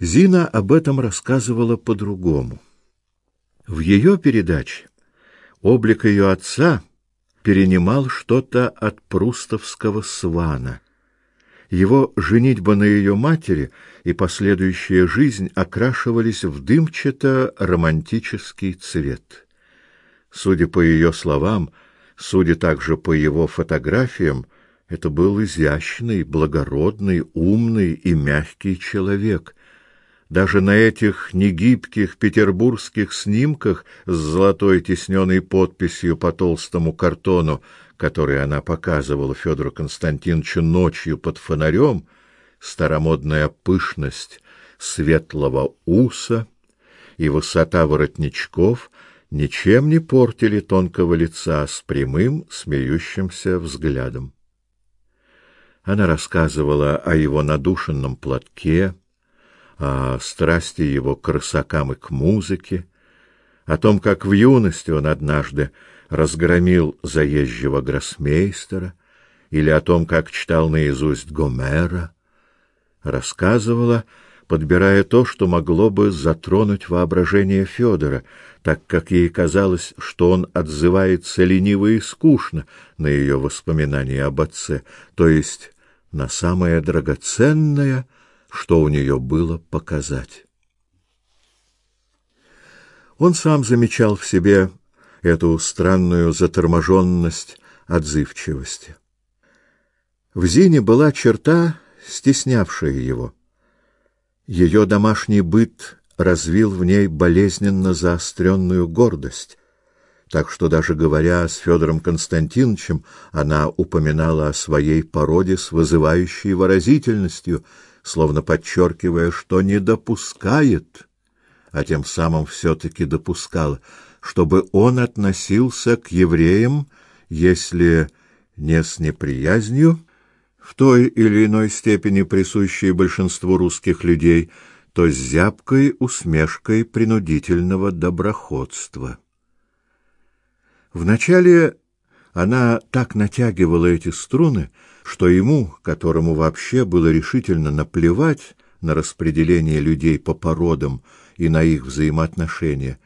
Зина об этом рассказывала по-другому. В ее передаче облик ее отца перенимал что-то от прустовского свана. Его женитьба на ее матери и последующая жизнь окрашивались в дымчато-романтический цвет. Судя по ее словам, судя также по его фотографиям, это был изящный, благородный, умный и мягкий человек, даже на этих негибких петербургских снимках с золотой тисненной подписью по толстому картону, который она показывала Федору Константиновичу ночью под фонарем, старомодная пышность светлого уса и высота воротничков ничем не портили тонкого лица с прямым, смеющимся взглядом. Она рассказывала о его надушенном платке, о страсти его к красакам и к музыке, о том, как в юности он однажды разгромил заезжего гроссмейстера, или о том, как читал наизусть Гомера, рассказывала, подбирая то, что могло бы затронуть воображение Федора, так как ей казалось, что он отзывается лениво и скучно на ее воспоминания об отце, то есть на самое драгоценное — что у нее было показать. Он сам замечал в себе эту странную заторможенность отзывчивости. В Зине была черта, стеснявшая его. Ее домашний быт развил в ней болезненно заостренную гордость, так что даже говоря с Федором Константиновичем, она упоминала о своей породе с вызывающей выразительностью — словно подчеркивая, что не допускает, а тем самым все-таки допускала, чтобы он относился к евреям, если не с неприязнью, в той или иной степени присущей большинству русских людей, то с зябкой усмешкой принудительного доброходства. Вначале она так натягивала эти струны, что ему, которому вообще было решительно наплевать на распределение людей по породам и на их взаимоотношения,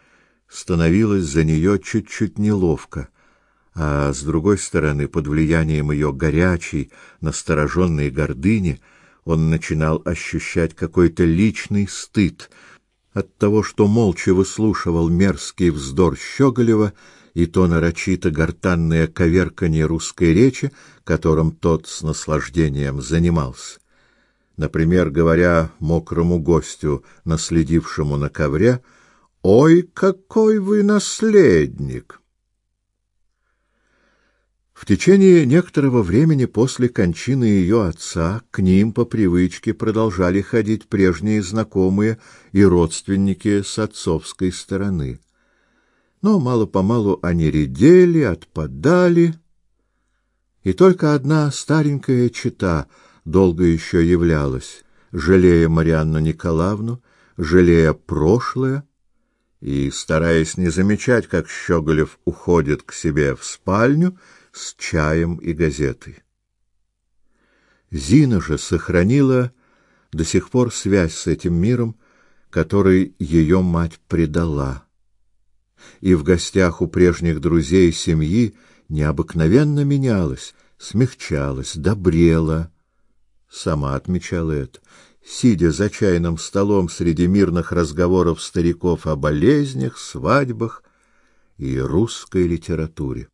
становилось за нее чуть-чуть неловко, а с другой стороны, под влиянием ее горячей, настороженной гордыни, он начинал ощущать какой-то личный стыд от того, что молча выслушивал мерзкий вздор Щеголева и то нарочито гортанное коверканье русской речи, которым тот с наслаждением занимался. Например, говоря мокрому гостю, наследившему на ковре, «Ой, какой вы наследник!» В течение некоторого времени после кончины ее отца к ним по привычке продолжали ходить прежние знакомые и родственники с отцовской стороны но мало-помалу они редели, отпадали, и только одна старенькая чета долго еще являлась, жалея Марианну Николаевну, жалея прошлое, и стараясь не замечать, как Щеголев уходит к себе в спальню с чаем и газетой. Зина же сохранила до сих пор связь с этим миром, который ее мать предала и в гостях у прежних друзей семьи необыкновенно менялась, смягчалась, добрела. Сама отмечала это, сидя за чайным столом среди мирных разговоров стариков о болезнях, свадьбах и русской литературе.